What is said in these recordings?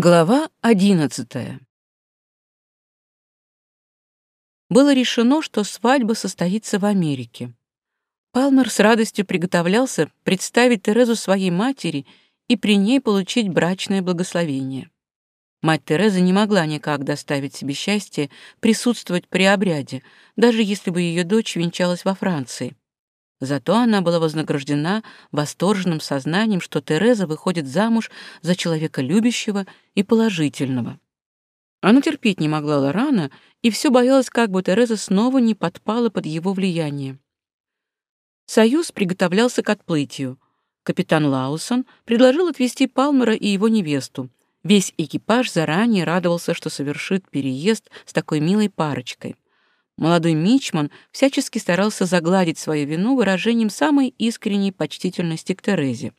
Глава одиннадцатая. Было решено, что свадьба состоится в Америке. Палмер с радостью приготовлялся представить Терезу своей матери и при ней получить брачное благословение. Мать Тереза не могла никак доставить себе счастье присутствовать при обряде, даже если бы ее дочь венчалась во Франции. Зато она была вознаграждена восторженным сознанием, что Тереза выходит замуж за человека любящего и положительного. Она терпеть не могла Лорана и все боялась, как бы Тереза снова не подпала под его влияние. Союз приготовлялся к отплытию. Капитан Лаусон предложил отвезти Палмера и его невесту. Весь экипаж заранее радовался, что совершит переезд с такой милой парочкой — Молодой мичман всячески старался загладить свою вину выражением самой искренней почтительности к Терезе.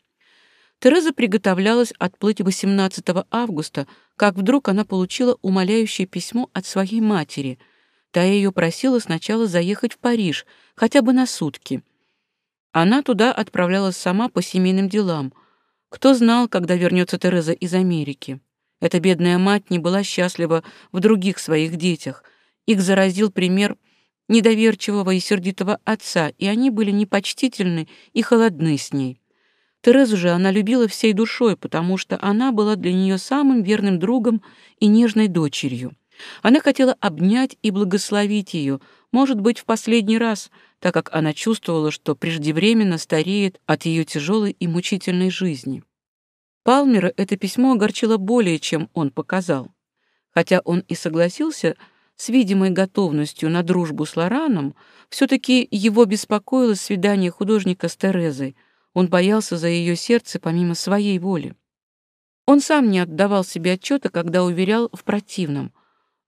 Тереза приготовлялась отплыть 18 августа, как вдруг она получила умоляющее письмо от своей матери. Та ее просила сначала заехать в Париж, хотя бы на сутки. Она туда отправлялась сама по семейным делам. Кто знал, когда вернется Тереза из Америки? Эта бедная мать не была счастлива в других своих детях, их заразил пример недоверчивого и сердитого отца, и они были непочтительны и холодны с ней. Терезу же она любила всей душой, потому что она была для нее самым верным другом и нежной дочерью. Она хотела обнять и благословить ее, может быть, в последний раз, так как она чувствовала, что преждевременно стареет от ее тяжелой и мучительной жизни. Палмера это письмо огорчило более, чем он показал. Хотя он и согласился, с видимой готовностью на дружбу с Лораном, все-таки его беспокоило свидание художника с Терезой. Он боялся за ее сердце помимо своей воли. Он сам не отдавал себе отчета, когда уверял в противном.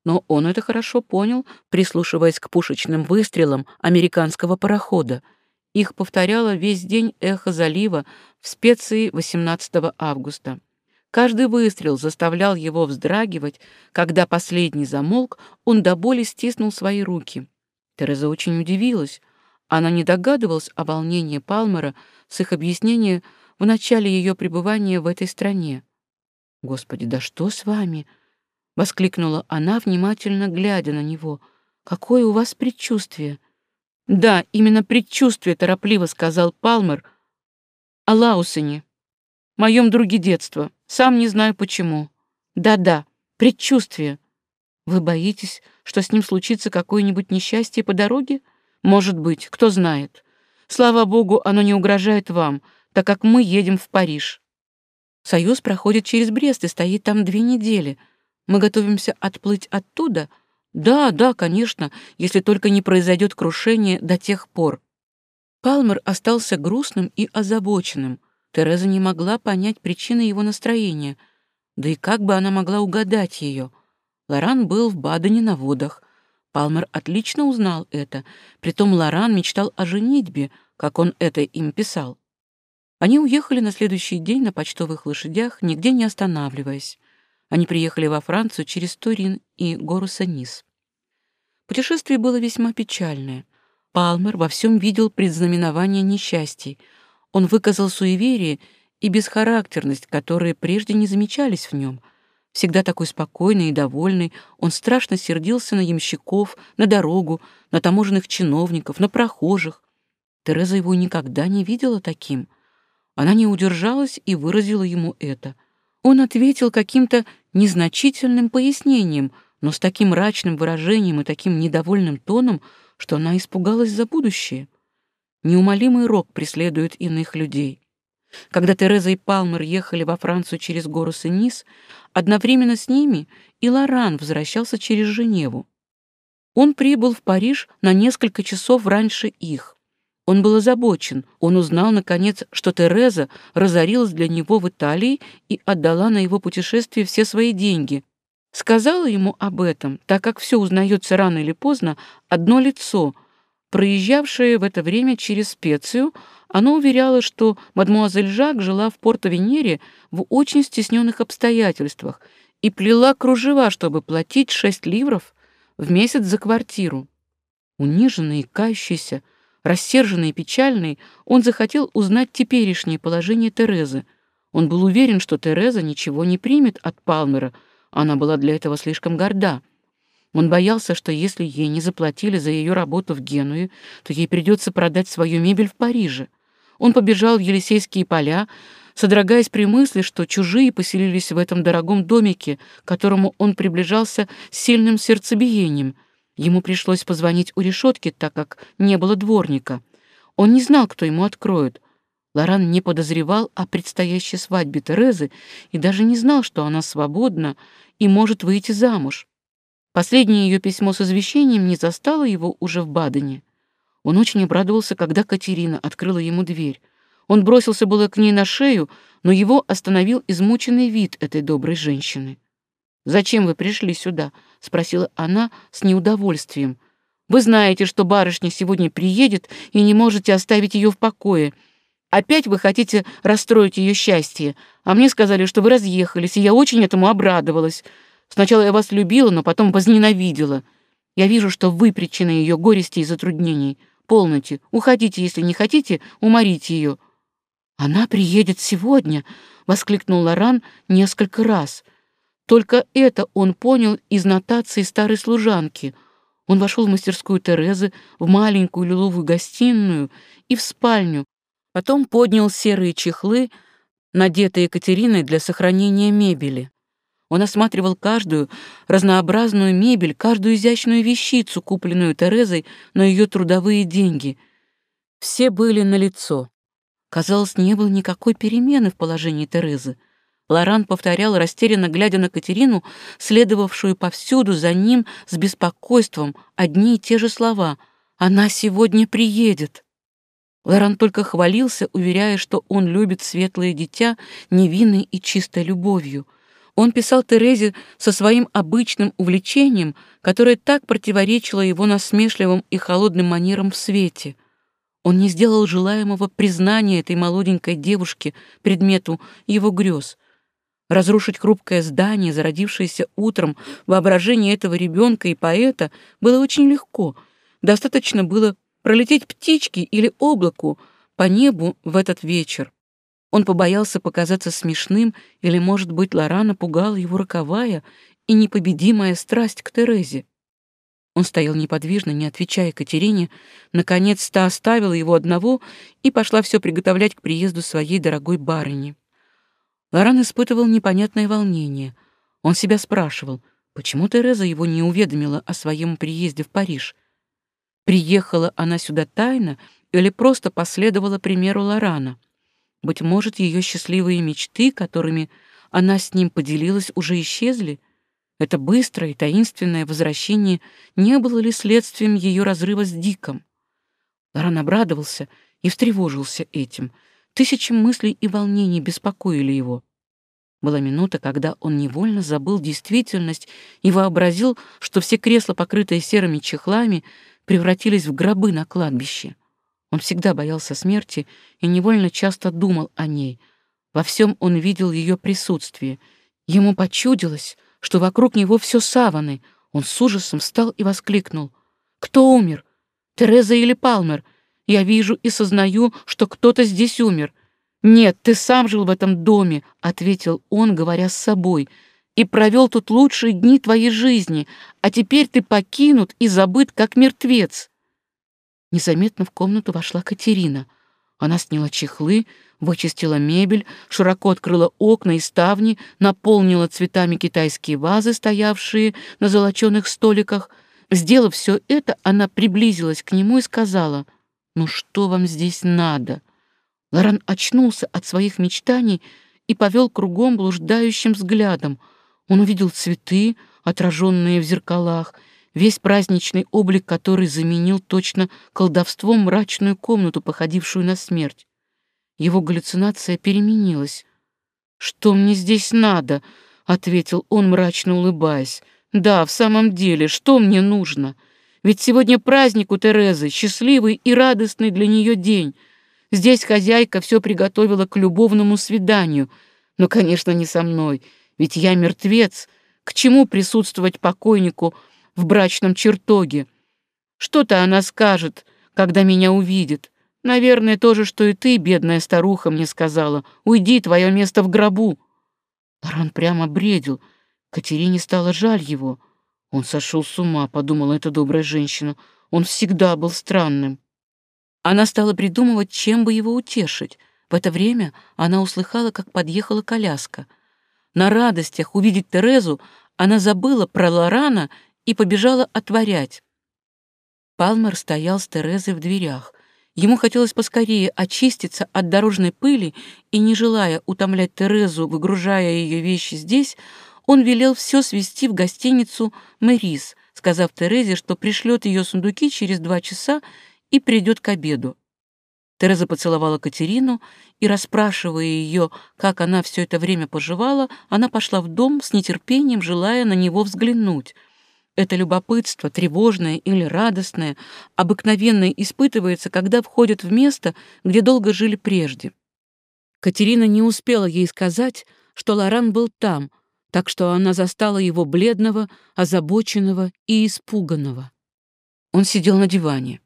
Но он это хорошо понял, прислушиваясь к пушечным выстрелам американского парохода. Их повторяло весь день эхо залива в специи 18 августа. Каждый выстрел заставлял его вздрагивать. Когда последний замолк, он до боли стиснул свои руки. Тереза очень удивилась. Она не догадывалась о волнении Палмера с их объяснения в начале ее пребывания в этой стране. «Господи, да что с вами?» — воскликнула она, внимательно глядя на него. «Какое у вас предчувствие?» «Да, именно предчувствие», — торопливо сказал Палмер о Лаусене, моем друге детства. Сам не знаю почему. Да-да, предчувствие. Вы боитесь, что с ним случится какое-нибудь несчастье по дороге? Может быть, кто знает. Слава богу, оно не угрожает вам, так как мы едем в Париж. Союз проходит через Брест и стоит там две недели. Мы готовимся отплыть оттуда? Да, да, конечно, если только не произойдет крушение до тех пор. Палмер остался грустным и озабоченным — Тереза не могла понять причины его настроения, да и как бы она могла угадать ее. Лоран был в Бадене на водах. Палмер отлично узнал это, притом Лоран мечтал о женитьбе, как он это им писал. Они уехали на следующий день на почтовых лошадях, нигде не останавливаясь. Они приехали во Францию через Турин и гору Санис. Путешествие было весьма печальное. Палмер во всем видел предзнаменование несчастий — он выказал суеверие и бесхарактерность, которые прежде не замечались в нем. Всегда такой спокойный и довольный, он страшно сердился на ямщиков, на дорогу, на таможенных чиновников, на прохожих. Тереза его никогда не видела таким. Она не удержалась и выразила ему это. Он ответил каким-то незначительным пояснением, но с таким мрачным выражением и таким недовольным тоном, что она испугалась за будущее. Неумолимый рок преследует иных людей. Когда Тереза и Палмер ехали во Францию через гору Сенис, одновременно с ними и Лоран возвращался через Женеву. Он прибыл в Париж на несколько часов раньше их. Он был озабочен. Он узнал, наконец, что Тереза разорилась для него в Италии и отдала на его путешествие все свои деньги. Сказала ему об этом, так как все узнается рано или поздно, одно лицо — Проезжавшая в это время через Специю, оно уверяло, что мадмуазель Жак жила в Порто-Венере в очень стесненных обстоятельствах и плела кружева, чтобы платить шесть ливров в месяц за квартиру. Униженный, кающийся, рассерженный и печальный, он захотел узнать теперешнее положение Терезы. Он был уверен, что Тереза ничего не примет от Палмера, она была для этого слишком горда. Он боялся, что если ей не заплатили за ее работу в Генуе, то ей придется продать свою мебель в Париже. Он побежал в Елисейские поля, содрогаясь при мысли, что чужие поселились в этом дорогом домике, к которому он приближался с сильным сердцебиением. Ему пришлось позвонить у решетки, так как не было дворника. Он не знал, кто ему откроет. Лоран не подозревал о предстоящей свадьбе Терезы и даже не знал, что она свободна и может выйти замуж. Последнее ее письмо с извещением не застало его уже в Бадене. Он очень обрадовался, когда Катерина открыла ему дверь. Он бросился было к ней на шею, но его остановил измученный вид этой доброй женщины. «Зачем вы пришли сюда?» — спросила она с неудовольствием. «Вы знаете, что барышня сегодня приедет и не можете оставить ее в покое. Опять вы хотите расстроить ее счастье, а мне сказали, что вы разъехались, и я очень этому обрадовалась. Сначала я вас любила, но потом возненавидела. Я вижу, что вы причина ее горести и затруднений. Полноте. Уходите, если не хотите, уморите ее. Она приедет сегодня, воскликнул Лоран несколько раз. Только это он понял из нотации старой служанки. Он вошел в мастерскую Терезы, в маленькую лиловую гостиную и в спальню. Потом поднял серые чехлы, надетые Екатериной для сохранения мебели. Он осматривал каждую разнообразную мебель, каждую изящную вещицу, купленную Терезой на ее трудовые деньги. Все были на лицо. Казалось, не было никакой перемены в положении Терезы. Лоран повторял, растерянно глядя на Катерину, следовавшую повсюду за ним с беспокойством одни и те же слова «Она сегодня приедет». Лоран только хвалился, уверяя, что он любит светлое дитя невинной и чистой любовью — он писал Терезе со своим обычным увлечением, которое так противоречило его насмешливым и холодным манерам в свете. Он не сделал желаемого признания этой молоденькой девушке предмету его грез. Разрушить хрупкое здание, зародившееся утром, воображение этого ребенка и поэта было очень легко. Достаточно было пролететь птичке или облаку по небу в этот вечер. Он побоялся показаться смешным, или, может быть, Лорана пугала его роковая и непобедимая страсть к Терезе. Он стоял неподвижно, не отвечая Катерине. Наконец-то оставила его одного и пошла все приготовлять к приезду своей дорогой барыни. Лоран испытывал непонятное волнение. Он себя спрашивал, почему Тереза его не уведомила о своем приезде в Париж. Приехала она сюда тайно или просто последовала примеру Лорана — быть может, ее счастливые мечты, которыми она с ним поделилась, уже исчезли? Это быстрое и таинственное возвращение не было ли следствием ее разрыва с Диком? Лоран обрадовался и встревожился этим. Тысячи мыслей и волнений беспокоили его. Была минута, когда он невольно забыл действительность и вообразил, что все кресла, покрытые серыми чехлами, превратились в гробы на кладбище. Он всегда боялся смерти и невольно часто думал о ней. Во всем он видел ее присутствие. Ему почудилось, что вокруг него все саваны. Он с ужасом встал и воскликнул. «Кто умер? Тереза или Палмер? Я вижу и сознаю, что кто-то здесь умер». «Нет, ты сам жил в этом доме», — ответил он, говоря с собой, «и провел тут лучшие дни твоей жизни, а теперь ты покинут и забыт, как мертвец». Незаметно в комнату вошла Катерина. Она сняла чехлы, вычистила мебель, широко открыла окна и ставни, наполнила цветами китайские вазы, стоявшие на золочёных столиках. Сделав все это, она приблизилась к нему и сказала, «Ну что вам здесь надо?» Лоран очнулся от своих мечтаний и повел кругом блуждающим взглядом. Он увидел цветы, отраженные в зеркалах, весь праздничный облик который заменил точно колдовством мрачную комнату, походившую на смерть. Его галлюцинация переменилась. «Что мне здесь надо?» — ответил он, мрачно улыбаясь. «Да, в самом деле, что мне нужно? Ведь сегодня праздник у Терезы, счастливый и радостный для нее день. Здесь хозяйка все приготовила к любовному свиданию, но, конечно, не со мной, ведь я мертвец. К чему присутствовать покойнику — в брачном чертоге. Что-то она скажет, когда меня увидит. Наверное, то же, что и ты, бедная старуха, мне сказала. Уйди, твое место в гробу. Баран прямо бредил. Катерине стало жаль его. Он сошел с ума, подумала эта добрая женщина. Он всегда был странным. Она стала придумывать, чем бы его утешить. В это время она услыхала, как подъехала коляска. На радостях увидеть Терезу она забыла про Лорана и побежала отворять. Палмер стоял с Терезой в дверях. Ему хотелось поскорее очиститься от дорожной пыли, и, не желая утомлять Терезу, выгружая ее вещи здесь, он велел все свести в гостиницу «Мэрис», сказав Терезе, что пришлет ее сундуки через два часа и придет к обеду. Тереза поцеловала Катерину, и, расспрашивая ее, как она все это время поживала, она пошла в дом с нетерпением, желая на него взглянуть — это любопытство, тревожное или радостное, обыкновенно испытывается, когда входит в место, где долго жили прежде. Катерина не успела ей сказать, что Лоран был там, так что она застала его бледного, озабоченного и испуганного. Он сидел на диване.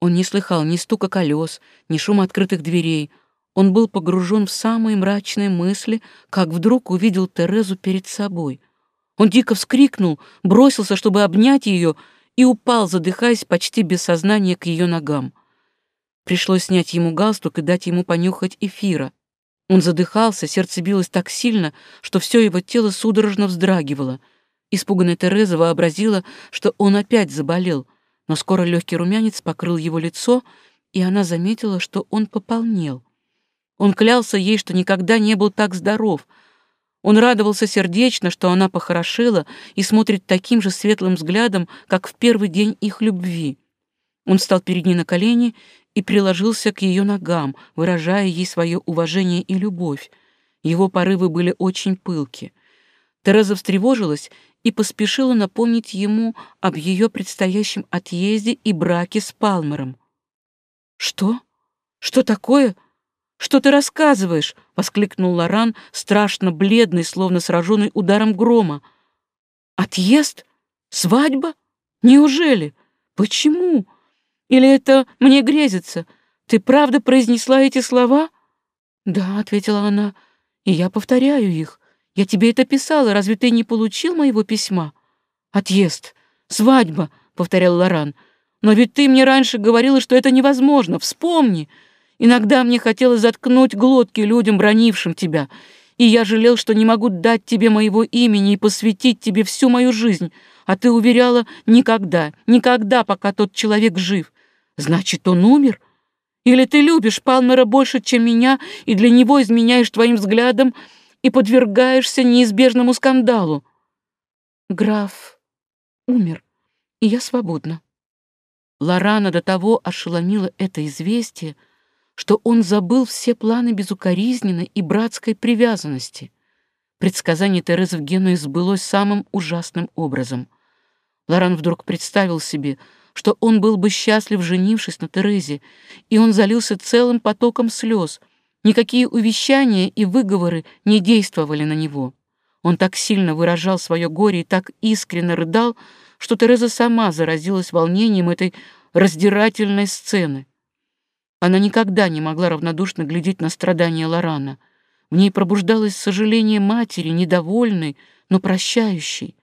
Он не слыхал ни стука колес, ни шума открытых дверей. Он был погружен в самые мрачные мысли, как вдруг увидел Терезу перед собой. Он дико вскрикнул, бросился, чтобы обнять ее, и упал, задыхаясь почти без сознания к ее ногам. Пришлось снять ему галстук и дать ему понюхать эфира. Он задыхался, сердце билось так сильно, что все его тело судорожно вздрагивало. Испуганная Тереза вообразила, что он опять заболел, но скоро легкий румянец покрыл его лицо, и она заметила, что он пополнел. Он клялся ей, что никогда не был так здоров — он радовался сердечно, что она похорошила и смотрит таким же светлым взглядом, как в первый день их любви. Он встал перед ней на колени и приложился к ее ногам, выражая ей свое уважение и любовь. Его порывы были очень пылки. Тереза встревожилась и поспешила напомнить ему об ее предстоящем отъезде и браке с Палмером. «Что? Что такое?» Что ты рассказываешь?» — воскликнул Лоран, страшно бледный, словно сраженный ударом грома. «Отъезд? Свадьба? Неужели? Почему? Или это мне грезится? Ты правда произнесла эти слова?» «Да», — ответила она, — «и я повторяю их. Я тебе это писала, разве ты не получил моего письма?» «Отъезд, свадьба», — повторял Лоран, — «но ведь ты мне раньше говорила, что это невозможно. Вспомни!» Иногда мне хотелось заткнуть глотки людям, бронившим тебя, и я жалел, что не могу дать тебе моего имени и посвятить тебе всю мою жизнь, а ты уверяла «никогда, никогда, пока тот человек жив». Значит, он умер? Или ты любишь Палмера больше, чем меня, и для него изменяешь твоим взглядом и подвергаешься неизбежному скандалу? Граф умер, и я свободна. Лорана до того ошеломила это известие, что он забыл все планы безукоризненной и братской привязанности. Предсказание Терезы в Генуе сбылось самым ужасным образом. Лоран вдруг представил себе, что он был бы счастлив, женившись на Терезе, и он залился целым потоком слез. Никакие увещания и выговоры не действовали на него. Он так сильно выражал свое горе и так искренне рыдал, что Тереза сама заразилась волнением этой раздирательной сцены. Она никогда не могла равнодушно глядеть на страдания Лорана. В ней пробуждалось сожаление матери, недовольной, но прощающей.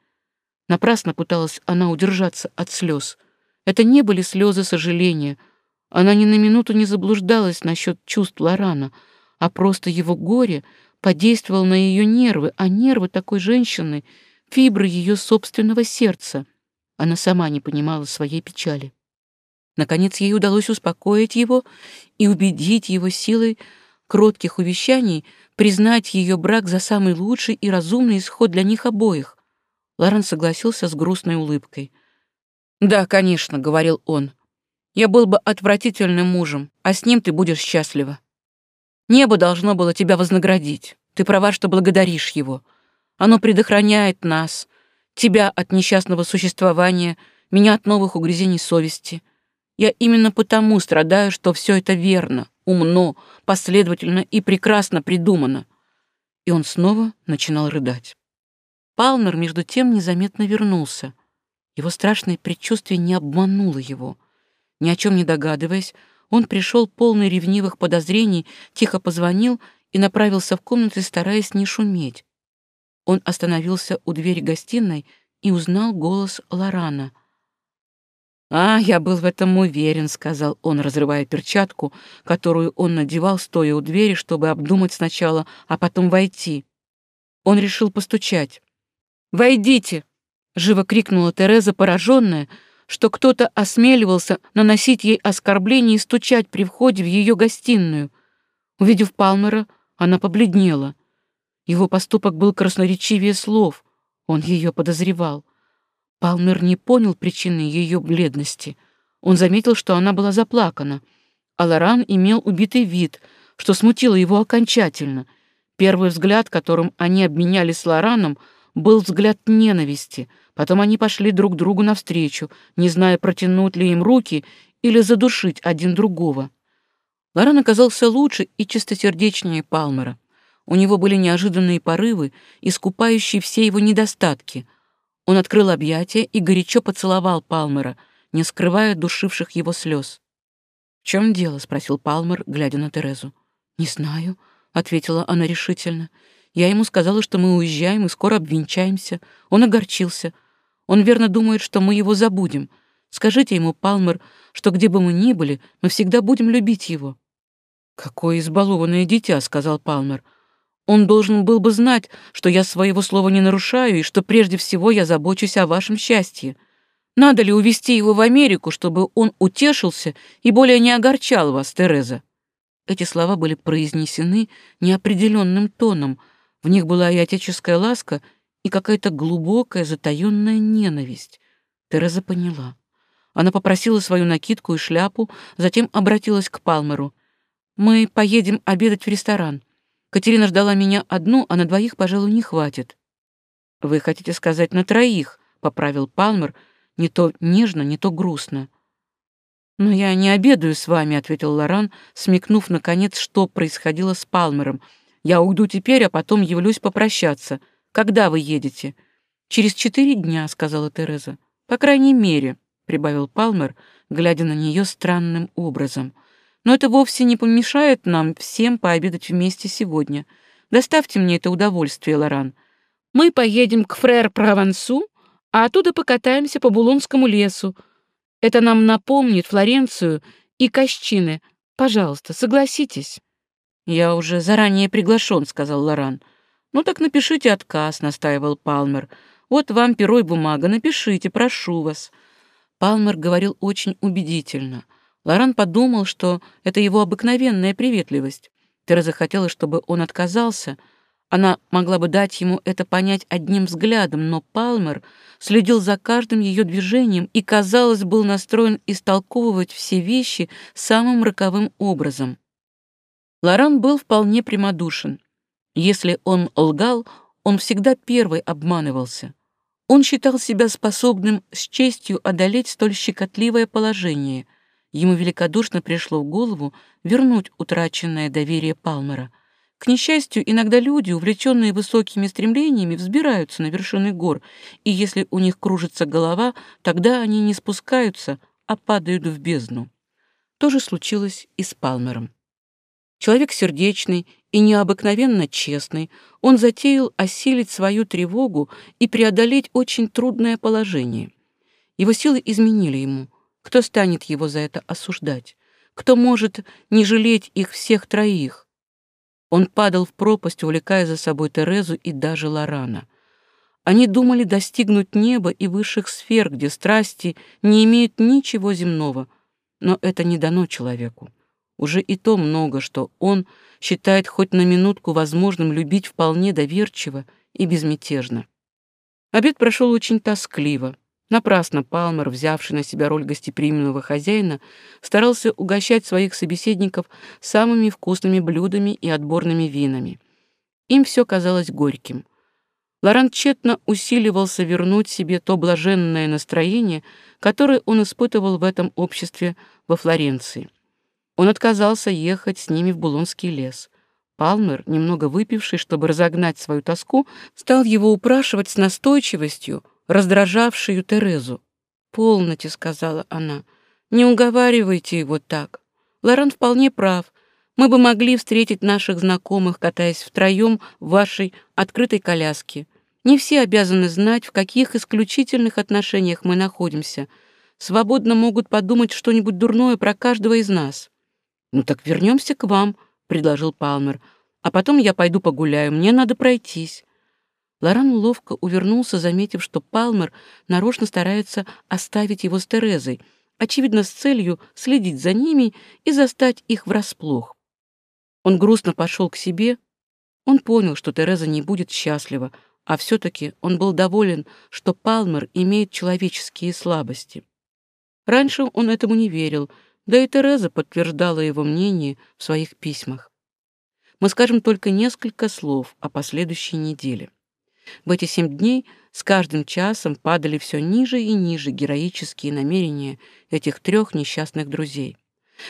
Напрасно пыталась она удержаться от слез. Это не были слезы сожаления. Она ни на минуту не заблуждалась насчет чувств Лорана, а просто его горе подействовало на ее нервы, а нервы такой женщины — фибры ее собственного сердца. Она сама не понимала своей печали. Наконец ей удалось успокоить его и убедить его силой кротких увещаний признать ее брак за самый лучший и разумный исход для них обоих. Лорен согласился с грустной улыбкой. «Да, конечно», — говорил он. «Я был бы отвратительным мужем, а с ним ты будешь счастлива. Небо должно было тебя вознаградить. Ты права, что благодаришь его. Оно предохраняет нас, тебя от несчастного существования, меня от новых угрызений совести». Я именно потому страдаю, что все это верно, умно, последовательно и прекрасно придумано. И он снова начинал рыдать. Палмер, между тем, незаметно вернулся. Его страшное предчувствие не обмануло его. Ни о чем не догадываясь, он пришел полный ревнивых подозрений, тихо позвонил и направился в комнату, стараясь не шуметь. Он остановился у двери гостиной и узнал голос Лорана — «А, я был в этом уверен», — сказал он, разрывая перчатку, которую он надевал, стоя у двери, чтобы обдумать сначала, а потом войти. Он решил постучать. «Войдите!» — живо крикнула Тереза, пораженная, что кто-то осмеливался наносить ей оскорбление и стучать при входе в ее гостиную. Увидев Палмера, она побледнела. Его поступок был красноречивее слов. Он ее подозревал. Палмер не понял причины ее бледности. Он заметил, что она была заплакана, а Лоран имел убитый вид, что смутило его окончательно. Первый взгляд, которым они обменялись с Лораном, был взгляд ненависти. Потом они пошли друг другу навстречу, не зная, протянуть ли им руки или задушить один другого. Лоран оказался лучше и чистосердечнее Палмера. У него были неожиданные порывы, искупающие все его недостатки, он открыл объятия и горячо поцеловал Палмера, не скрывая душивших его слез. «В чем дело?» — спросил Палмер, глядя на Терезу. «Не знаю», — ответила она решительно. «Я ему сказала, что мы уезжаем и скоро обвенчаемся. Он огорчился. Он верно думает, что мы его забудем. Скажите ему, Палмер, что где бы мы ни были, мы всегда будем любить его». «Какое избалованное дитя», — сказал Палмер. Он должен был бы знать, что я своего слова не нарушаю и что прежде всего я забочусь о вашем счастье. Надо ли увезти его в Америку, чтобы он утешился и более не огорчал вас, Тереза?» Эти слова были произнесены неопределенным тоном. В них была и отеческая ласка, и какая-то глубокая затаенная ненависть. Тереза поняла. Она попросила свою накидку и шляпу, затем обратилась к Палмеру. «Мы поедем обедать в ресторан. Катерина ждала меня одну, а на двоих, пожалуй, не хватит. Вы хотите сказать на троих, поправил Палмер, не то нежно, не то грустно. Но я не обедаю с вами, ответил Лоран, смекнув наконец, что происходило с Палмером. Я уйду теперь, а потом явлюсь попрощаться. Когда вы едете? Через четыре дня, сказала Тереза. По крайней мере, прибавил Палмер, глядя на нее странным образом. Но это вовсе не помешает нам всем пообедать вместе сегодня. Доставьте мне это удовольствие, Лоран. Мы поедем к Фрер-Провансу, а оттуда покатаемся по Булонскому лесу. Это нам напомнит Флоренцию и Кощины. Пожалуйста, согласитесь». «Я уже заранее приглашен», — сказал Лоран. «Ну так напишите отказ», — настаивал Палмер. «Вот вам перо и бумага, напишите, прошу вас». Палмер говорил очень убедительно. Лоран подумал, что это его обыкновенная приветливость. Тера захотела, чтобы он отказался. Она могла бы дать ему это понять одним взглядом, но Палмер следил за каждым ее движением и, казалось, был настроен истолковывать все вещи самым роковым образом. Лоран был вполне прямодушен. Если он лгал, он всегда первый обманывался. Он считал себя способным с честью одолеть столь щекотливое положение — Ему великодушно пришло в голову вернуть утраченное доверие Палмера. К несчастью, иногда люди, увлеченные высокими стремлениями, взбираются на вершины гор, и если у них кружится голова, тогда они не спускаются, а падают в бездну. То же случилось и с Палмером. Человек сердечный и необыкновенно честный, он затеял осилить свою тревогу и преодолеть очень трудное положение. Его силы изменили ему. Кто станет его за это осуждать? Кто может не жалеть их всех троих? Он падал в пропасть, увлекая за собой Терезу и даже Лорана. Они думали достигнуть неба и высших сфер, где страсти не имеют ничего земного, но это не дано человеку. Уже и то много, что он считает хоть на минутку возможным любить вполне доверчиво и безмятежно. Обед прошел очень тоскливо. Напрасно Палмер, взявший на себя роль гостеприимного хозяина, старался угощать своих собеседников самыми вкусными блюдами и отборными винами. Им все казалось горьким. Лоран тщетно усиливался вернуть себе то блаженное настроение, которое он испытывал в этом обществе во Флоренции. Он отказался ехать с ними в Булонский лес. Палмер, немного выпивший, чтобы разогнать свою тоску, стал его упрашивать с настойчивостью — раздражавшую Терезу. «Полноте», — сказала она, — «не уговаривайте его так. Лоран вполне прав. Мы бы могли встретить наших знакомых, катаясь втроем в вашей открытой коляске. Не все обязаны знать, в каких исключительных отношениях мы находимся. Свободно могут подумать что-нибудь дурное про каждого из нас». «Ну так вернемся к вам», — предложил Палмер. «А потом я пойду погуляю, мне надо пройтись». Лоран ловко увернулся, заметив, что Палмер нарочно старается оставить его с Терезой, очевидно, с целью следить за ними и застать их врасплох. Он грустно пошел к себе. Он понял, что Тереза не будет счастлива, а все таки он был доволен, что Палмер имеет человеческие слабости. Раньше он этому не верил, да и Тереза подтверждала его мнение в своих письмах. Мы скажем только несколько слов о последующей неделе. В эти семь дней с каждым часом падали все ниже и ниже героические намерения этих трех несчастных друзей.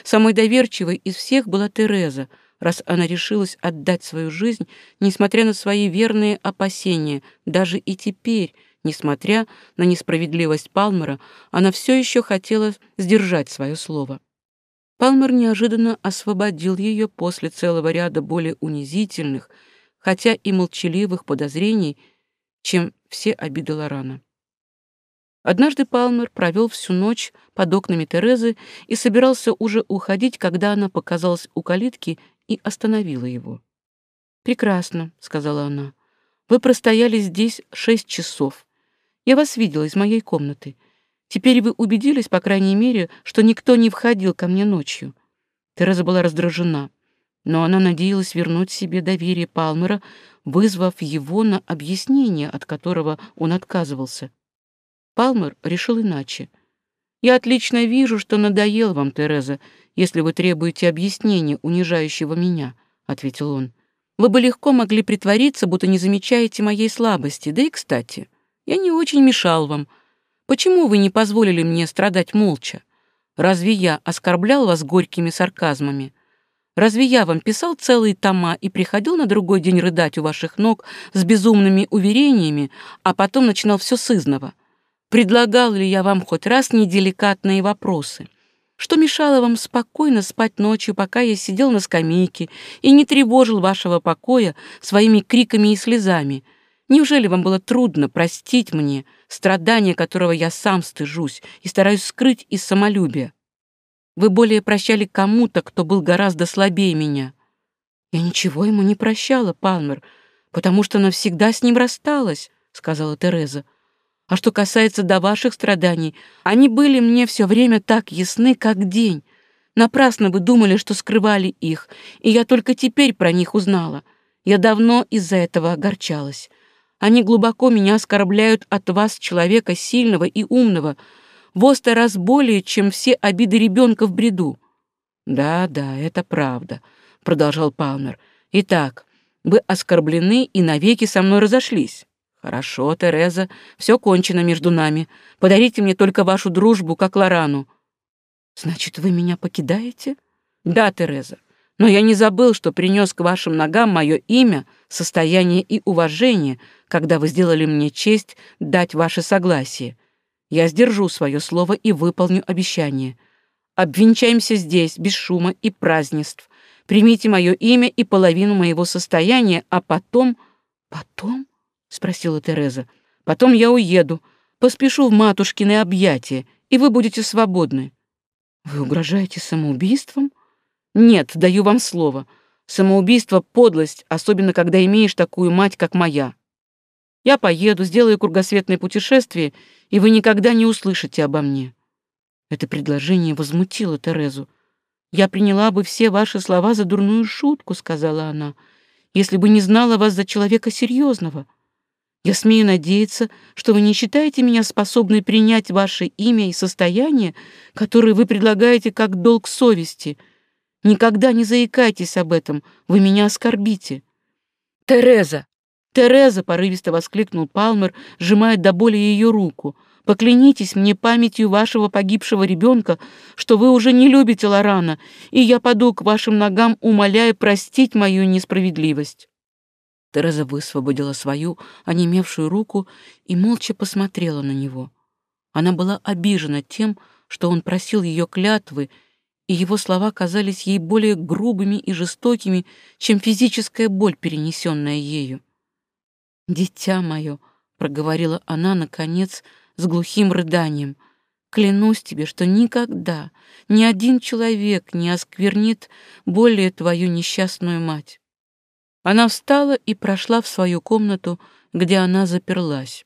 Самой доверчивой из всех была Тереза, раз она решилась отдать свою жизнь, несмотря на свои верные опасения, даже и теперь, несмотря на несправедливость Палмера, она все еще хотела сдержать свое слово. Палмер неожиданно освободил ее после целого ряда более унизительных, хотя и молчаливых подозрений чем все обиды Лорана. Однажды Палмер провел всю ночь под окнами Терезы и собирался уже уходить, когда она показалась у калитки и остановила его. «Прекрасно», — сказала она. «Вы простояли здесь шесть часов. Я вас видела из моей комнаты. Теперь вы убедились, по крайней мере, что никто не входил ко мне ночью». Тереза была раздражена но она надеялась вернуть себе доверие Палмера, вызвав его на объяснение, от которого он отказывался. Палмер решил иначе. «Я отлично вижу, что надоел вам, Тереза, если вы требуете объяснения, унижающего меня», — ответил он. «Вы бы легко могли притвориться, будто не замечаете моей слабости, да и кстати, я не очень мешал вам. Почему вы не позволили мне страдать молча? Разве я оскорблял вас горькими сарказмами?» Разве я вам писал целые тома и приходил на другой день рыдать у ваших ног с безумными уверениями, а потом начинал все с изного? Предлагал ли я вам хоть раз неделикатные вопросы? Что мешало вам спокойно спать ночью, пока я сидел на скамейке и не тревожил вашего покоя своими криками и слезами? Неужели вам было трудно простить мне страдания, которого я сам стыжусь и стараюсь скрыть из самолюбия? Вы более прощали кому-то, кто был гораздо слабее меня. Я ничего ему не прощала, Палмер, потому что навсегда с ним рассталась, сказала Тереза. А что касается до ваших страданий, они были мне все время так ясны, как день. Напрасно вы думали, что скрывали их, и я только теперь про них узнала. Я давно из-за этого огорчалась. Они глубоко меня оскорбляют от вас, человека сильного и умного, во раз более, чем все обиды ребенка в бреду. «Да, да, это правда», — продолжал Палмер. «Итак, вы оскорблены и навеки со мной разошлись». «Хорошо, Тереза, все кончено между нами. Подарите мне только вашу дружбу, как Лорану». «Значит, вы меня покидаете?» «Да, Тереза, но я не забыл, что принес к вашим ногам мое имя, состояние и уважение, когда вы сделали мне честь дать ваше согласие. Я сдержу свое слово и выполню обещание. Обвенчаемся здесь, без шума и празднеств. Примите мое имя и половину моего состояния, а потом... Потом? — спросила Тереза. Потом я уеду, поспешу в матушкины объятия, и вы будете свободны. Вы угрожаете самоубийством? Нет, даю вам слово. Самоубийство — подлость, особенно когда имеешь такую мать, как моя. Я поеду, сделаю кругосветное путешествие, и вы никогда не услышите обо мне». Это предложение возмутило Терезу. «Я приняла бы все ваши слова за дурную шутку», — сказала она, «если бы не знала вас за человека серьезного. Я смею надеяться, что вы не считаете меня способной принять ваше имя и состояние, которое вы предлагаете как долг совести. Никогда не заикайтесь об этом, вы меня оскорбите». «Тереза, «Тереза!» — порывисто воскликнул Палмер, сжимая до боли ее руку. «Поклянитесь мне памятью вашего погибшего ребенка, что вы уже не любите Лорана, и я паду к вашим ногам, умоляя простить мою несправедливость». Тереза высвободила свою, онемевшую руку и молча посмотрела на него. Она была обижена тем, что он просил ее клятвы, и его слова казались ей более грубыми и жестокими, чем физическая боль, перенесенная ею. «Дитя мое», — проговорила она, наконец, с глухим рыданием, «клянусь тебе, что никогда ни один человек не осквернит более твою несчастную мать». Она встала и прошла в свою комнату, где она заперлась.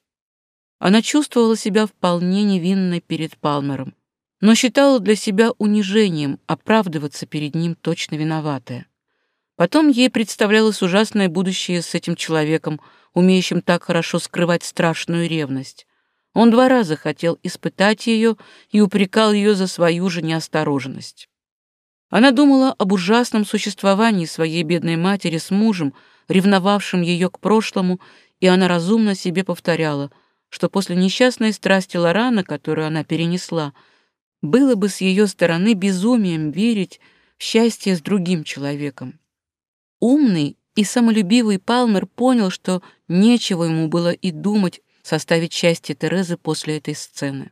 Она чувствовала себя вполне невинной перед Палмером, но считала для себя унижением оправдываться перед ним точно виноватая. Потом ей представлялось ужасное будущее с этим человеком — умеющим так хорошо скрывать страшную ревность. Он два раза хотел испытать ее и упрекал ее за свою же неосторожность. Она думала об ужасном существовании своей бедной матери с мужем, ревновавшим ее к прошлому, и она разумно себе повторяла, что после несчастной страсти Лорана, которую она перенесла, было бы с ее стороны безумием верить в счастье с другим человеком. Умный и самолюбивый Палмер понял, что нечего ему было и думать составить счастье Терезы после этой сцены.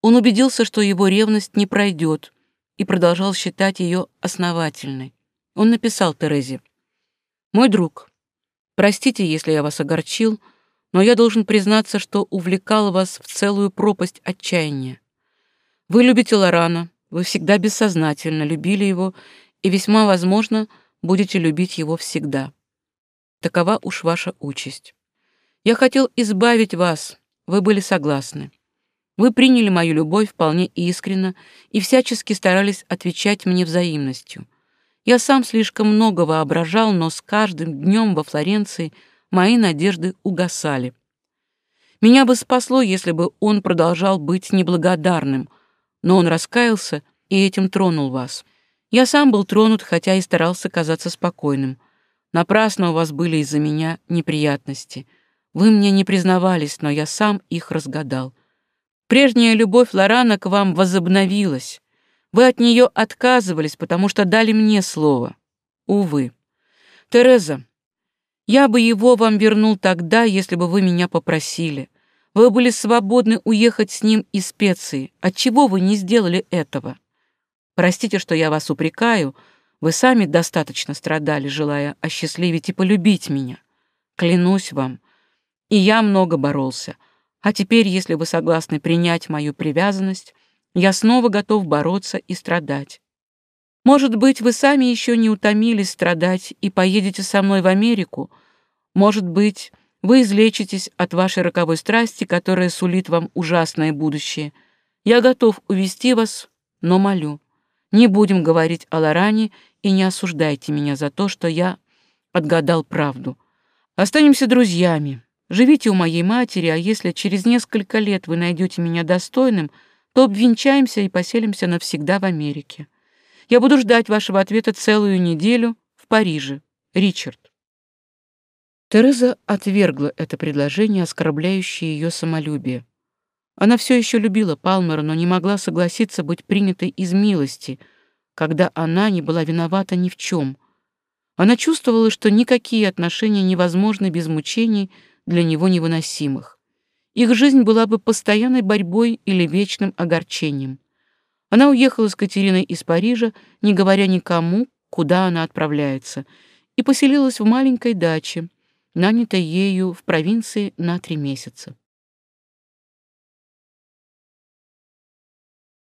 Он убедился, что его ревность не пройдет, и продолжал считать ее основательной. Он написал Терезе. «Мой друг, простите, если я вас огорчил, но я должен признаться, что увлекал вас в целую пропасть отчаяния. Вы любите Лорана, вы всегда бессознательно любили его, и весьма возможно — будете любить его всегда. Такова уж ваша участь. Я хотел избавить вас, вы были согласны. Вы приняли мою любовь вполне искренно и всячески старались отвечать мне взаимностью. Я сам слишком много воображал, но с каждым днем во Флоренции мои надежды угасали. Меня бы спасло, если бы он продолжал быть неблагодарным, но он раскаялся и этим тронул вас. Я сам был тронут, хотя и старался казаться спокойным. Напрасно у вас были из-за меня неприятности. Вы мне не признавались, но я сам их разгадал. Прежняя любовь Лорана к вам возобновилась. Вы от нее отказывались, потому что дали мне слово. Увы. Тереза, я бы его вам вернул тогда, если бы вы меня попросили. Вы были свободны уехать с ним из специи. Отчего вы не сделали этого?» Простите, что я вас упрекаю. Вы сами достаточно страдали, желая осчастливить и полюбить меня. Клянусь вам. И я много боролся. А теперь, если вы согласны принять мою привязанность, я снова готов бороться и страдать. Может быть, вы сами еще не утомились страдать и поедете со мной в Америку. Может быть, вы излечитесь от вашей роковой страсти, которая сулит вам ужасное будущее. Я готов увести вас, но молю, не будем говорить о Лоране и не осуждайте меня за то, что я отгадал правду. Останемся друзьями. Живите у моей матери, а если через несколько лет вы найдете меня достойным, то обвенчаемся и поселимся навсегда в Америке. Я буду ждать вашего ответа целую неделю в Париже. Ричард. Тереза отвергла это предложение, оскорбляющее ее самолюбие. Она все еще любила Палмера, но не могла согласиться быть принятой из милости, когда она не была виновата ни в чем. Она чувствовала, что никакие отношения невозможны без мучений для него невыносимых. Их жизнь была бы постоянной борьбой или вечным огорчением. Она уехала с Катериной из Парижа, не говоря никому, куда она отправляется, и поселилась в маленькой даче, нанятой ею в провинции на три месяца.